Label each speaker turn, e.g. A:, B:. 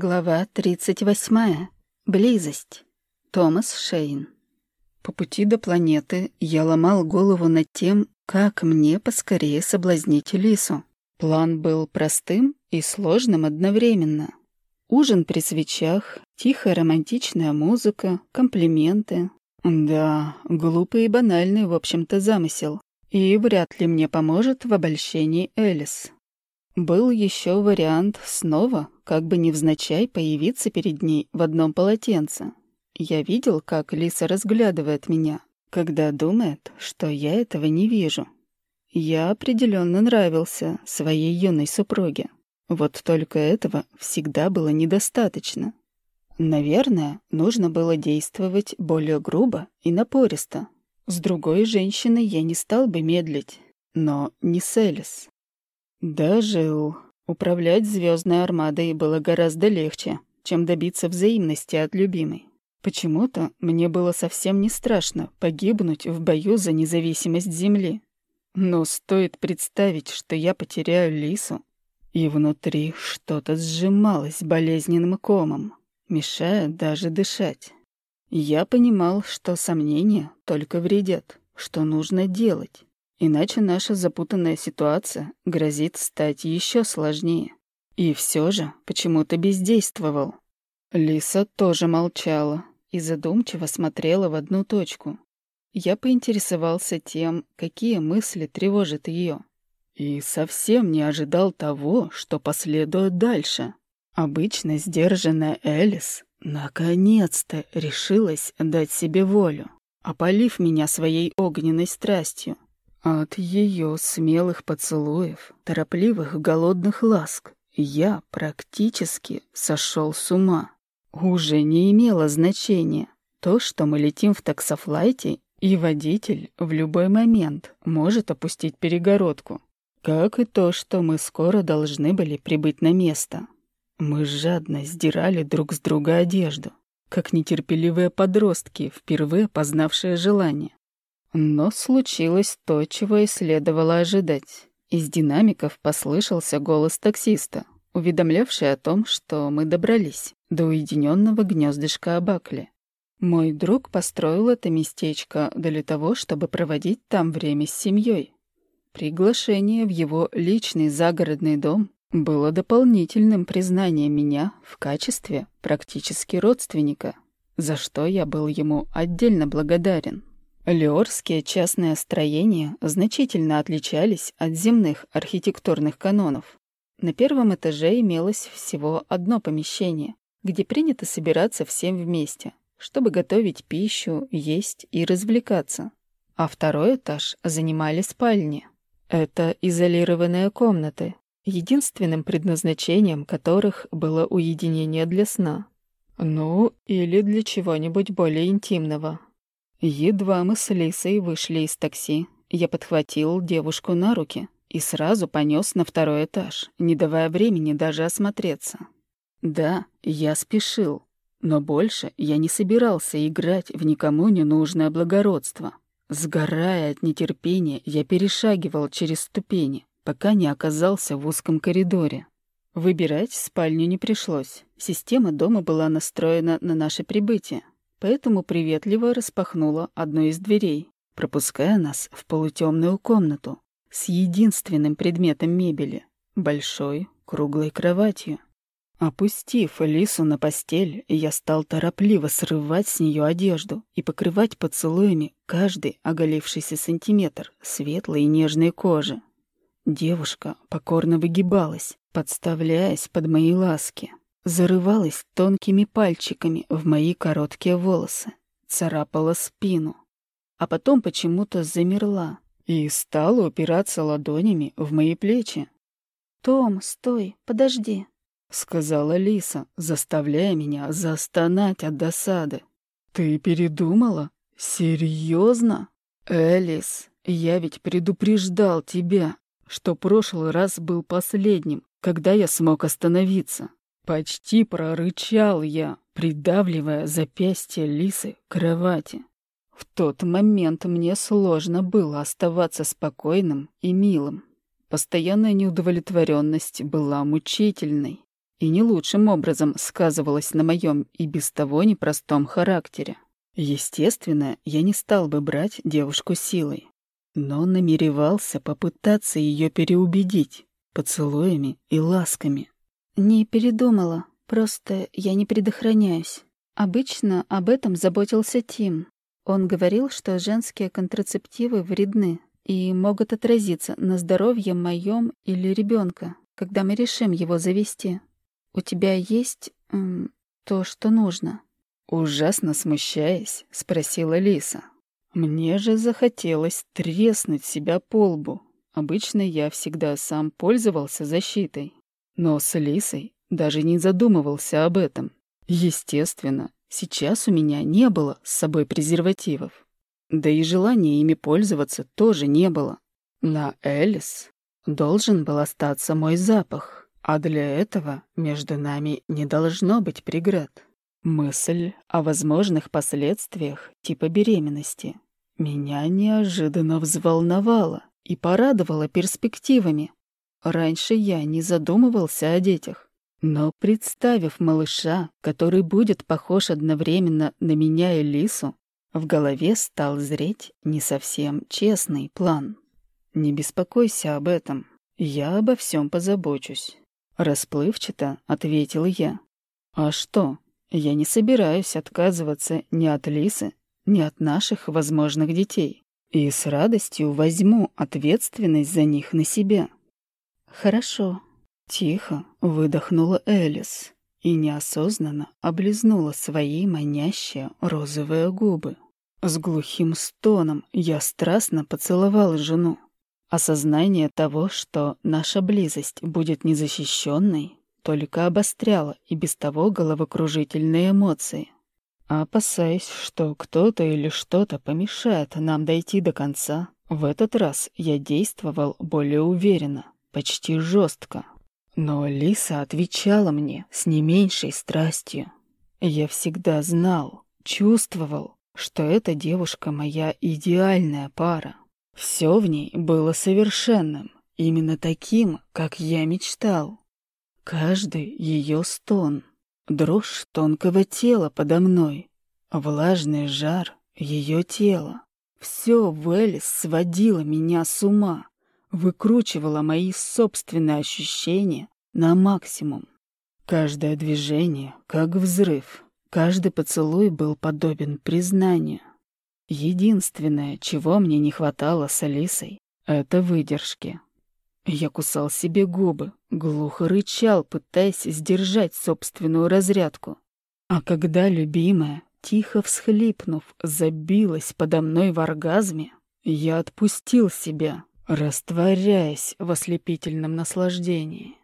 A: Глава 38. Близость. Томас Шейн. По пути до планеты я ломал голову над тем, как мне поскорее соблазнить Лису. План был простым и сложным одновременно. Ужин при свечах, тихая романтичная музыка, комплименты. Да, глупый и банальный, в общем-то, замысел. И вряд ли мне поможет в обольщении Элис. Был еще вариант снова, как бы невзначай, появиться перед ней в одном полотенце. Я видел, как Лиса разглядывает меня, когда думает, что я этого не вижу. Я определенно нравился своей юной супруге. Вот только этого всегда было недостаточно. Наверное, нужно было действовать более грубо и напористо. С другой женщиной я не стал бы медлить, но не с. Дожил. Управлять звездной армадой было гораздо легче, чем добиться взаимности от любимой. Почему-то мне было совсем не страшно погибнуть в бою за независимость Земли. Но стоит представить, что я потеряю Лису, и внутри что-то сжималось болезненным комом, мешая даже дышать. Я понимал, что сомнения только вредят, что нужно делать. Иначе наша запутанная ситуация грозит стать еще сложнее. И все же почему-то бездействовал. Лиса тоже молчала и задумчиво смотрела в одну точку. Я поинтересовался тем, какие мысли тревожат ее. И совсем не ожидал того, что последует дальше. Обычно сдержанная Элис наконец-то решилась дать себе волю, опалив меня своей огненной страстью. От ее смелых поцелуев, торопливых голодных ласк я практически сошел с ума. Уже не имело значения то, что мы летим в таксофлайте, и водитель в любой момент может опустить перегородку. Как и то, что мы скоро должны были прибыть на место. Мы жадно сдирали друг с друга одежду, как нетерпеливые подростки, впервые познавшие желание. Но случилось то, чего и следовало ожидать. Из динамиков послышался голос таксиста, уведомлявший о том, что мы добрались до уединенного гнездышка Абакли. Мой друг построил это местечко для того, чтобы проводить там время с семьей. Приглашение в его личный загородный дом было дополнительным признанием меня в качестве практически родственника, за что я был ему отдельно благодарен. Леорские частные строения значительно отличались от земных архитектурных канонов. На первом этаже имелось всего одно помещение, где принято собираться всем вместе, чтобы готовить пищу, есть и развлекаться. А второй этаж занимали спальни. Это изолированные комнаты, единственным предназначением которых было уединение для сна. Ну, или для чего-нибудь более интимного, Едва мы с Лисой вышли из такси, я подхватил девушку на руки и сразу понес на второй этаж, не давая времени даже осмотреться. Да, я спешил, но больше я не собирался играть в никому не нужное благородство. Сгорая от нетерпения, я перешагивал через ступени, пока не оказался в узком коридоре. Выбирать спальню не пришлось. Система дома была настроена на наше прибытие, поэтому приветливо распахнула одну из дверей, пропуская нас в полутемную комнату с единственным предметом мебели — большой круглой кроватью. Опустив Элису на постель, я стал торопливо срывать с нее одежду и покрывать поцелуями каждый оголившийся сантиметр светлой и нежной кожи. Девушка покорно выгибалась, подставляясь под мои ласки зарывалась тонкими пальчиками в мои короткие волосы, царапала спину, а потом почему-то замерла и стала упираться ладонями в мои плечи. «Том, стой, подожди», — сказала Лиса, заставляя меня застонать от досады. «Ты передумала? Серьезно? Элис, я ведь предупреждал тебя, что прошлый раз был последним, когда я смог остановиться. Почти прорычал я, придавливая запястье Лисы к кровати. В тот момент мне сложно было оставаться спокойным и милым. Постоянная неудовлетворенность была мучительной. и не лучшим образом сказывалось на моем и без того непростом характере. Естественно, я не стал бы брать девушку силой, но намеревался попытаться ее переубедить поцелуями и ласками.
B: Не передумала, просто я не предохраняюсь. Обычно об этом заботился Тим. Он говорил, что женские контрацептивы вредны и могут отразиться на здоровье моем или ребенка, когда мы решим его завести. У тебя есть м, то, что нужно?»
A: Ужасно смущаясь, спросила Лиса. Мне же захотелось треснуть себя по лбу. Обычно я всегда сам пользовался защитой. Но с Лисой даже не задумывался об этом. Естественно, сейчас у меня не было с собой презервативов. Да и желания ими пользоваться тоже не было. На Элис должен был остаться мой запах. А для этого между нами не должно быть преград. Мысль о возможных последствиях типа беременности меня неожиданно взволновала и порадовала перспективами. Раньше я не задумывался о детях. Но представив малыша, который будет похож одновременно на меня и Лису, в голове стал зреть не совсем честный план. «Не беспокойся об этом. Я обо всем позабочусь. Расплывчато ответил я. А что? Я не собираюсь отказываться ни от Лисы, ни от наших возможных детей. И с радостью возьму ответственность за них на себя.
B: Хорошо.
A: Тихо выдохнула Элис и неосознанно облизнула свои манящие розовые губы. С глухим стоном я страстно поцеловал жену. Осознание того, что наша близость будет незащищенной, только обостряло и без того головокружительные эмоции. опасаясь, что кто-то или что-то помешает нам дойти до конца, в этот раз я действовал более уверенно, почти жестко. Но Лиса отвечала мне с не меньшей страстью. Я всегда знал, чувствовал, что эта девушка моя идеальная пара. Все в ней было совершенным, именно таким, как я мечтал. Каждый ее стон, дрожь тонкого тела подо мной, влажный жар ее тела. Все в Элис сводило меня с ума, выкручивало мои собственные ощущения на максимум. Каждое движение, как взрыв, каждый поцелуй был подобен признанию. Единственное, чего мне не хватало с Алисой, это выдержки. Я кусал себе губы, глухо рычал, пытаясь сдержать собственную разрядку. А когда любимая, тихо всхлипнув, забилась подо мной в оргазме, я отпустил себя, растворяясь в ослепительном наслаждении.